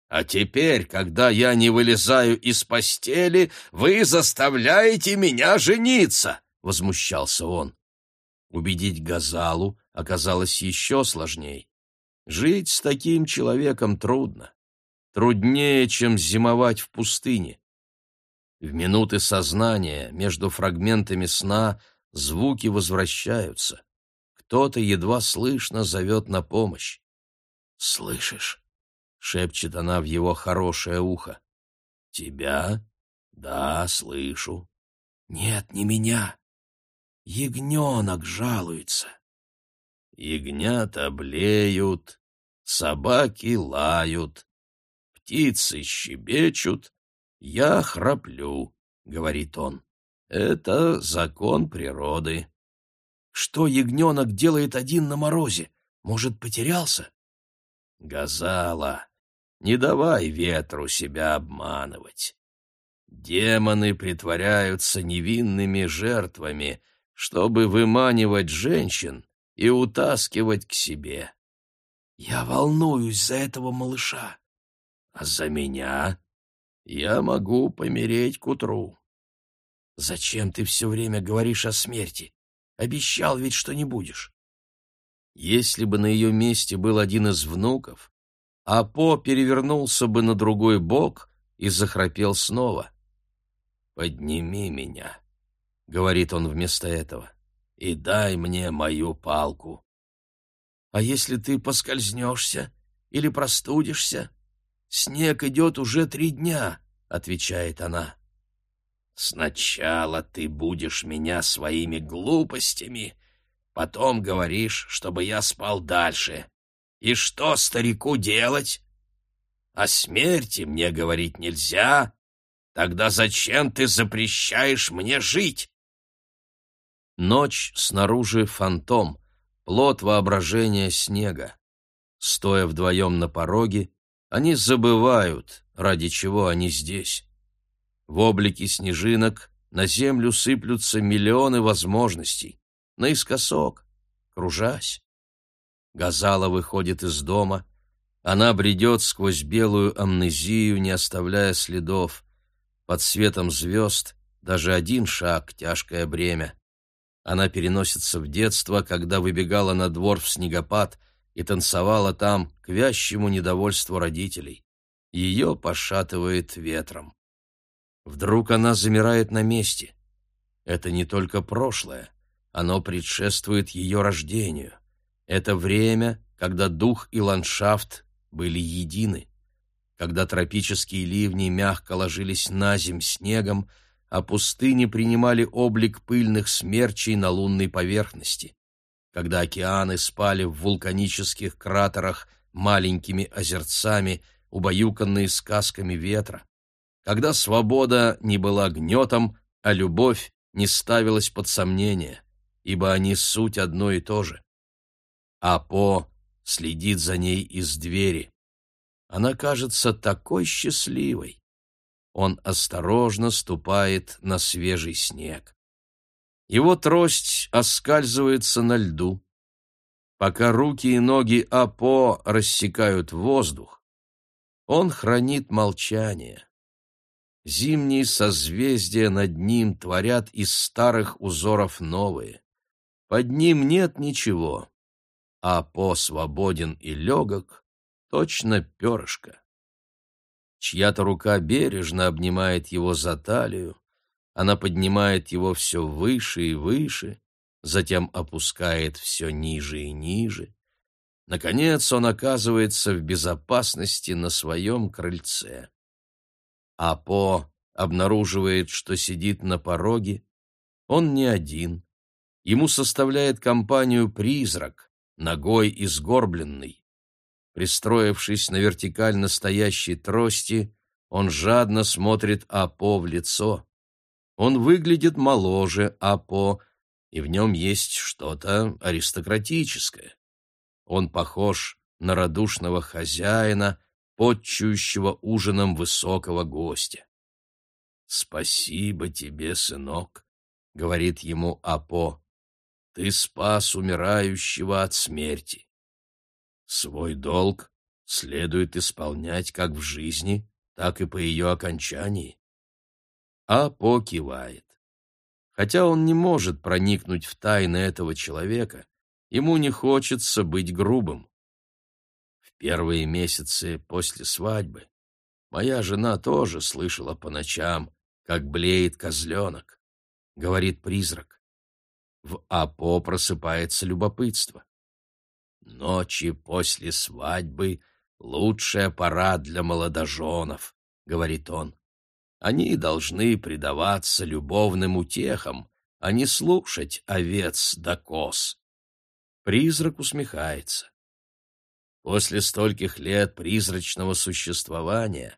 А теперь, когда я не вылезаю из постели, вы заставляете меня жениться, возмущался он. Убедить Газалу оказалось еще сложнее. Жить с таким человеком трудно. Труднее, чем зимовать в пустыне. В минуты сознания между фрагментами сна звуки возвращаются. Кто-то едва слышно зовет на помощь. «Слышишь?» — шепчет она в его хорошее ухо. «Тебя? Да, слышу». «Нет, не меня. ягненок жалуется. Ягнята блеют, собаки лают, птицы щебечут, я храплю, — говорит он. Это закон природы. Что ягненок делает один на морозе? Может, потерялся? Газала, не давай ветру себя обманывать. Демоны притворяются невинными жертвами, чтобы выманивать женщин и утаскивать к себе. Я волнуюсь за этого малыша. А за меня я могу помереть к утру. Зачем ты все время говоришь о смерти? Обещал ведь, что не будешь. Если бы на ее месте был один из внуков, Апо перевернулся бы на другой бок и захрапел снова. «Подними меня», — говорит он вместо этого, — «и дай мне мою палку». «А если ты поскользнешься или простудишься? Снег идет уже три дня», — отвечает она. Сначала ты будешь меня своими глупостями, потом говоришь, чтобы я спал дальше. И что старику делать? О смерти мне говорить нельзя. Тогда зачем ты запрещаешь мне жить? Ночь снаружи фантом, плод воображения снега. Стоя вдвоем на пороге, они забывают, ради чего они здесь. В облике снежинок на землю сыплются миллионы возможностей, наискосок, кружась. Газала выходит из дома, она бредет сквозь белую амнезию, не оставляя следов. Под светом звезд даже один шаг — тяжкое бремя. Она переносится в детство, когда выбегала на двор в снегопад и танцевала там к вящему недовольству родителей. Ее пошатывает ветром. Вдруг она замирает на месте. Это не только прошлое, оно предшествует ее рождению. Это время, когда дух и ландшафт были едины, когда тропические ливни мягко ложились на земь снегом, а пустыни принимали облик пыльных смерчей на лунной поверхности, когда океаны спали в вулканических кратерах маленькими озерцами, убаюканные сказками ветра, когда свобода не была гнетом, а любовь не ставилась под сомнение, ибо они суть одно и то же. А По следит за ней из двери. Она кажется такой счастливой. Он осторожно ступает на свежий снег. Его трость оскальзывается на льду. Пока руки и ноги Апо рассекают воздух, он хранит молчание. Зимние созвездия над ним творят из старых узоров новые. Под ним нет ничего, а по свободен и легок точно перышко. Чья-то рука бережно обнимает его за талию, она поднимает его все выше и выше, затем опускает все ниже и ниже. Наконец он оказывается в безопасности на своем крыльце. А По обнаруживает, что сидит на пороге. Он не один. Ему составляет компанию призрак, ногой изгорбленный. Пристроившись на вертикально стоящей трости, он жадно смотрит Апо в лицо. Он выглядит моложе Апо, и в нем есть что-то аристократическое. Он похож на радушного хозяина, подчующего ужином высокого гостя. «Спасибо тебе, сынок», — говорит ему Апо, — «ты спас умирающего от смерти. Свой долг следует исполнять как в жизни, так и по ее окончании». Апо кивает. Хотя он не может проникнуть в тайны этого человека, ему не хочется быть грубым первые месяцы после свадьбы моя жена тоже слышала по ночам, как блеет козленок, — говорит призрак. В Апо просыпается любопытство. Ночи после свадьбы — лучшая пора для молодоженов, — говорит он. Они должны предаваться любовным утехам, а не слушать овец да коз. Призрак усмехается. После стольких лет призрачного существования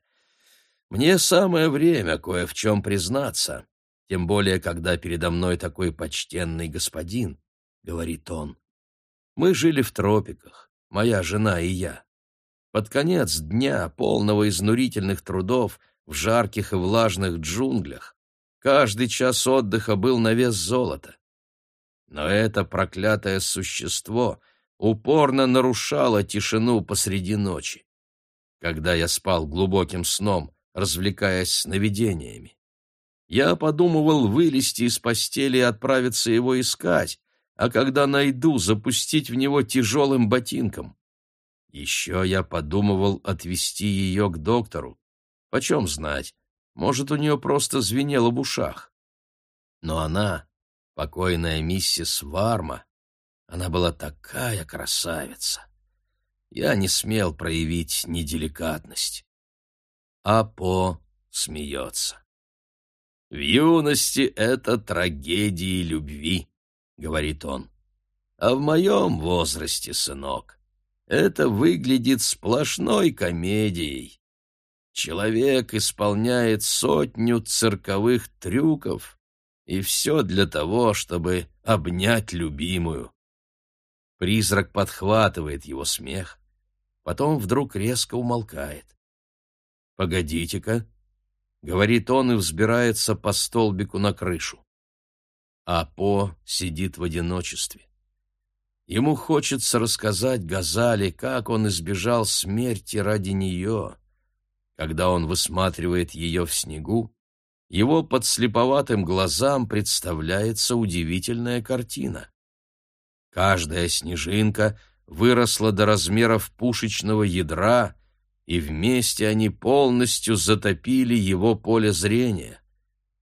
мне самое время кое в чем признаться, тем более, когда передо мной такой почтенный господин, — говорит он. Мы жили в тропиках, моя жена и я. Под конец дня, полного изнурительных трудов, в жарких и влажных джунглях, каждый час отдыха был на вес золота. Но это проклятое существо упорно нарушало тишину посреди ночи. Когда я спал глубоким сном, развлекаясь сновидениями. Я подумывал вылезти из постели и отправиться его искать, а когда найду, запустить в него тяжелым ботинком. Еще я подумывал отвезти ее к доктору. Почем знать, может, у нее просто звенело в ушах. Но она, покойная миссис Варма, она была такая красавица. Я не смел проявить неделикатность а По смеется. «В юности это трагедии любви», — говорит он. «А в моем возрасте, сынок, это выглядит сплошной комедией. Человек исполняет сотню цирковых трюков, и все для того, чтобы обнять любимую». Призрак подхватывает его смех, потом вдруг резко умолкает. «Погодите-ка», — говорит он и взбирается по столбику на крышу. А По сидит в одиночестве. Ему хочется рассказать Газали, как он избежал смерти ради нее. Когда он высматривает ее в снегу, его подслеповатым глазам представляется удивительная картина. Каждая снежинка выросла до размеров пушечного ядра и вместе они полностью затопили его поле зрения.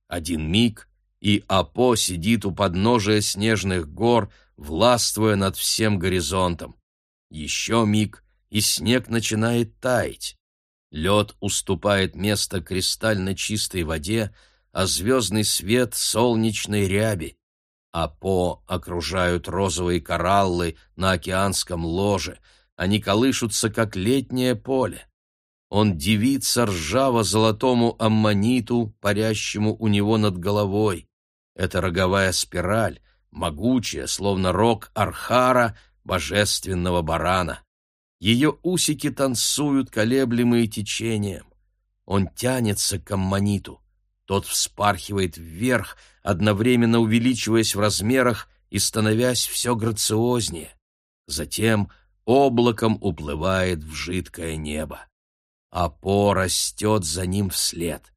Один миг, и Апо сидит у подножия снежных гор, властвуя над всем горизонтом. Еще миг, и снег начинает таять. Лед уступает место кристально чистой воде, а звездный свет — солнечной ряби. Апо окружают розовые кораллы на океанском ложе, они колышутся, как летнее поле. Он дивится ржаво-золотому аммониту, парящему у него над головой. Это роговая спираль, могучая, словно рог архара, божественного барана. Ее усики танцуют, колеблемые течением. Он тянется к аммониту. Тот вспархивает вверх, одновременно увеличиваясь в размерах и становясь все грациознее. Затем облаком уплывает в жидкое небо а По растет за ним вслед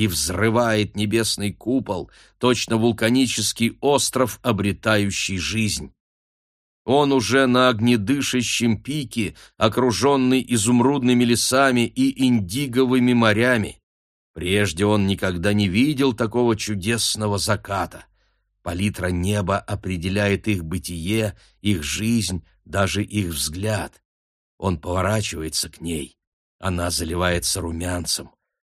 и взрывает небесный купол, точно вулканический остров, обретающий жизнь. Он уже на огнедышащем пике, окруженный изумрудными лесами и индиговыми морями. Прежде он никогда не видел такого чудесного заката. Палитра неба определяет их бытие, их жизнь, даже их взгляд. Он поворачивается к ней. Она заливается румянцем.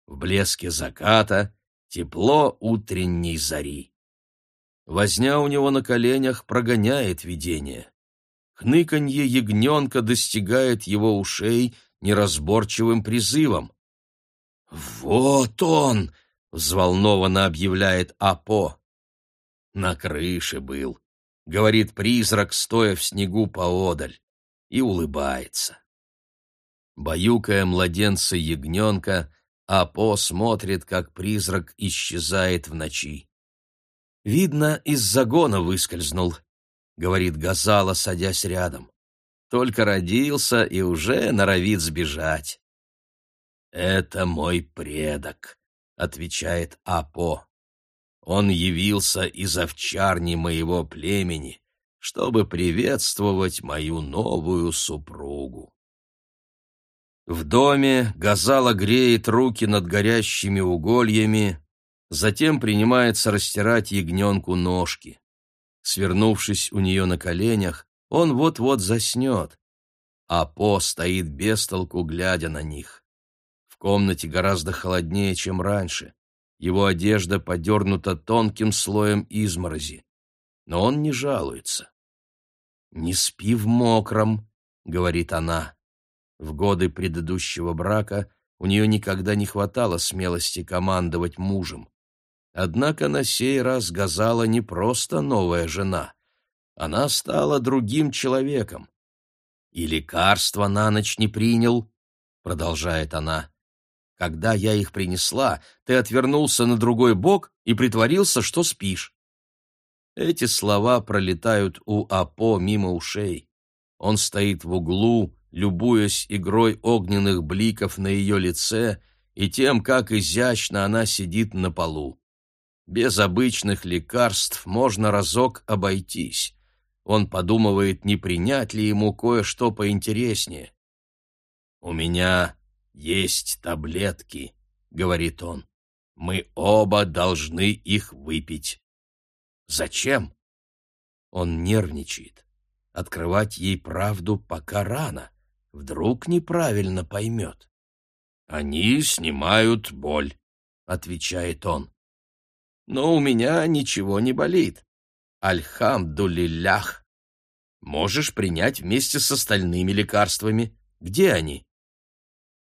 В блеске заката тепло утренней зари. Возня у него на коленях прогоняет видение. Хныканье ягненка достигает его ушей неразборчивым призывом. «Вот он!» — взволнованно объявляет Апо. «На крыше был», — говорит призрак, стоя в снегу поодаль, и улыбается. Баюкая младенца ягненка, Апо смотрит, как призрак исчезает в ночи. «Видно, из загона выскользнул», — говорит Газала, садясь рядом. «Только родился и уже норовит сбежать». «Это мой предок», — отвечает Апо. «Он явился из овчарни моего племени, чтобы приветствовать мою новую супругу». В доме Газала греет руки над горящими угольями, затем принимается растирать ягненку ножки. Свернувшись у нее на коленях, он вот-вот заснет, а По стоит без толку, глядя на них. В комнате гораздо холоднее, чем раньше. его одежда подернута тонким слоем изморози. Но он не жалуется. «Не спи в мокром», — говорит она. В годы предыдущего брака у нее никогда не хватало смелости командовать мужем. Однако на сей раз Газала не просто новая жена. Она стала другим человеком. «И лекарства на ночь не принял», — продолжает она. «Когда я их принесла, ты отвернулся на другой бок и притворился, что спишь». Эти слова пролетают у Апо мимо ушей. Он стоит в углу, любуясь игрой огненных бликов на ее лице и тем, как изящно она сидит на полу. Без обычных лекарств можно разок обойтись. Он подумывает, не принять ли ему кое-что поинтереснее. «У меня есть таблетки», — говорит он. «Мы оба должны их выпить». «Зачем?» Он нервничает. Открывать ей правду пока рано. Вдруг неправильно поймет. «Они снимают боль», — отвечает он но у меня ничего не болит. Альхамдулиллях. Можешь принять вместе с остальными лекарствами. Где они?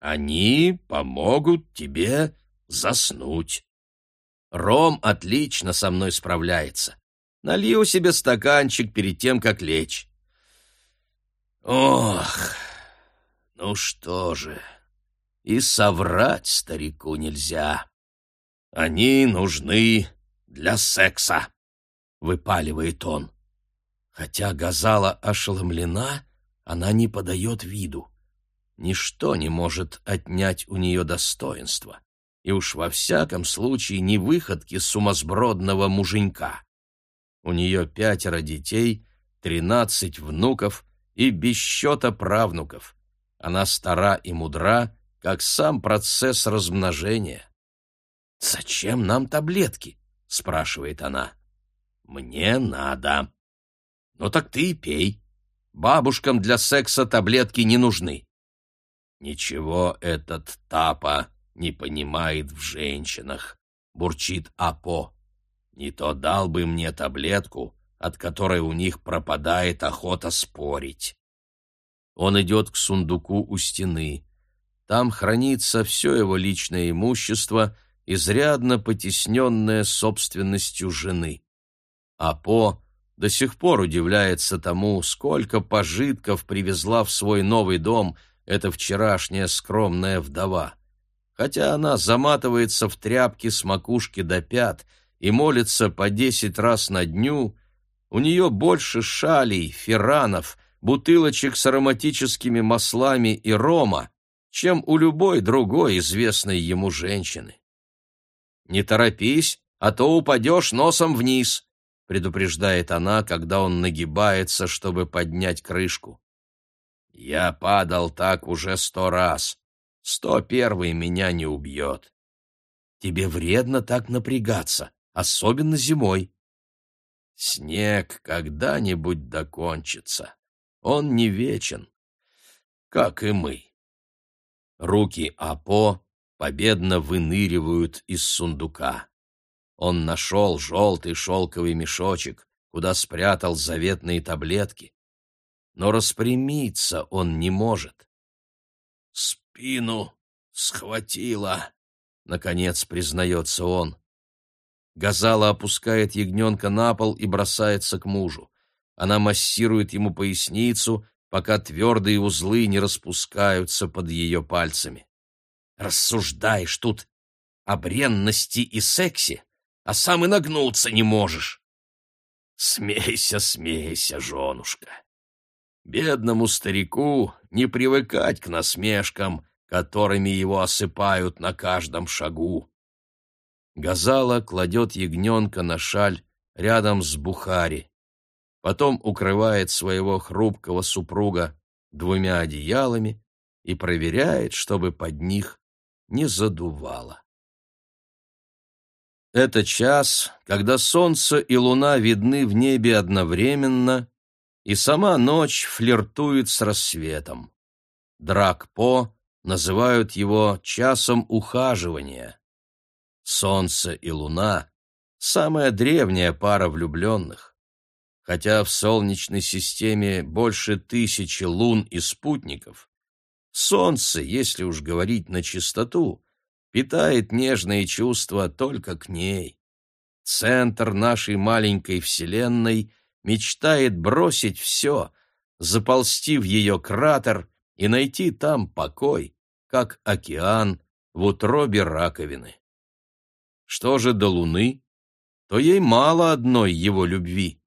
Они помогут тебе заснуть. Ром отлично со мной справляется. Налью себе стаканчик перед тем, как лечь. Ох, ну что же, и соврать старику нельзя. Они нужны для секса», — выпаливает он. Хотя Газала ошеломлена, она не подает виду. Ничто не может отнять у нее достоинства, и уж во всяком случае не выходки сумасбродного муженька. У нее пятеро детей, тринадцать внуков и без счета правнуков. Она стара и мудра, как сам процесс размножения. «Зачем нам таблетки?» — спрашивает она. «Мне надо». «Ну так ты и пей. Бабушкам для секса таблетки не нужны». «Ничего этот Тапа не понимает в женщинах», — бурчит Апо. «Не то дал бы мне таблетку, от которой у них пропадает охота спорить». Он идет к сундуку у стены. Там хранится все его личное имущество — изрядно потесненная собственностью жены. А По до сих пор удивляется тому, сколько пожитков привезла в свой новый дом эта вчерашняя скромная вдова. Хотя она заматывается в тряпки с макушки до пят и молится по десять раз на дню, у нее больше шалей, феранов, бутылочек с ароматическими маслами и рома, чем у любой другой известной ему женщины. «Не торопись, а то упадешь носом вниз», — предупреждает она, когда он нагибается, чтобы поднять крышку. «Я падал так уже сто раз. Сто первый меня не убьет». «Тебе вредно так напрягаться, особенно зимой». «Снег когда-нибудь докончится. Он не вечен, как и мы». Руки Апо победно выныривают из сундука. Он нашел желтый шелковый мешочек, куда спрятал заветные таблетки. Но распрямиться он не может. «Спину схватило», — наконец признается он. Газала опускает ягненка на пол и бросается к мужу. Она массирует ему поясницу, пока твердые узлы не распускаются под ее пальцами. Рассуждаешь тут о бренности и сексе, а сам и нагнуться не можешь. Смейся, смейся, женушка. Бедному старику не привыкать к насмешкам, которыми его осыпают на каждом шагу. Газала кладет ягненка на шаль рядом с Бухари. Потом укрывает своего хрупкого супруга двумя одеялами и проверяет, чтобы под них не задувало. Это час, когда солнце и луна видны в небе одновременно, и сама ночь флиртует с рассветом. Драк-По называют его часом ухаживания. Солнце и Луна — самая древняя пара влюбленных. Хотя в Солнечной системе больше тысячи лун и спутников, Солнце, если уж говорить на чистоту, питает нежные чувства только к ней. Центр нашей маленькой Вселенной мечтает бросить все, заползти в ее кратер и найти там покой, как океан в утробе раковины. Что же до Луны, то ей мало одной его любви,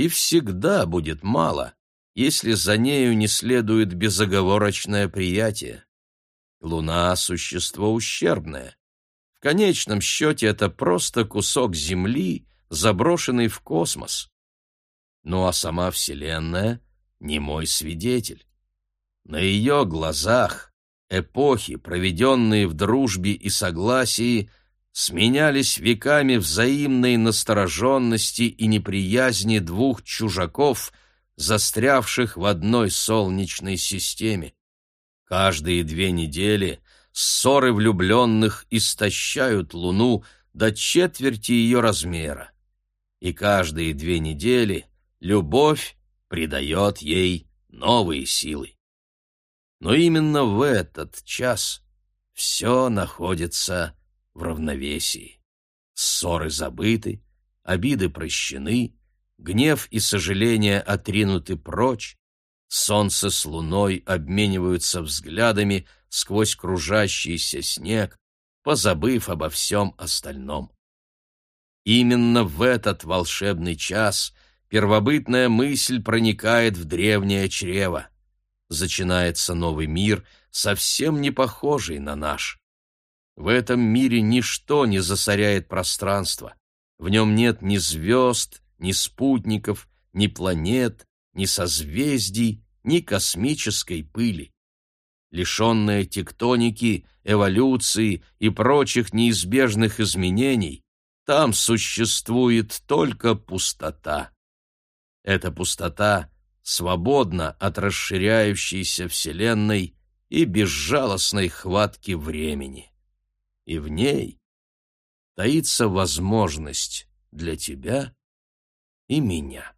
и всегда будет мало, если за нею не следует безоговорочное приятие. Луна — существо ущербное. В конечном счете это просто кусок Земли, заброшенный в космос. Ну а сама Вселенная — не мой свидетель. На ее глазах эпохи, проведенные в дружбе и согласии, сменялись веками взаимной настороженности и неприязни двух чужаков, застрявших в одной солнечной системе. Каждые две недели ссоры влюбленных истощают Луну до четверти ее размера. И каждые две недели любовь придает ей новые силы. Но именно в этот час все находится в равновесии. Ссоры забыты, обиды прощены, гнев и сожаление отринуты прочь, солнце с луной обмениваются взглядами сквозь кружащийся снег, позабыв обо всем остальном. Именно в этот волшебный час первобытная мысль проникает в древнее чрево. Зачинается новый мир, совсем не похожий на наш. В этом мире ничто не засоряет пространство. В нем нет ни звезд, ни спутников, ни планет, ни созвездий, ни космической пыли. Лишенная тектоники, эволюции и прочих неизбежных изменений, там существует только пустота. Эта пустота свободна от расширяющейся Вселенной и безжалостной хватки времени. И в ней таится возможность для тебя и меня.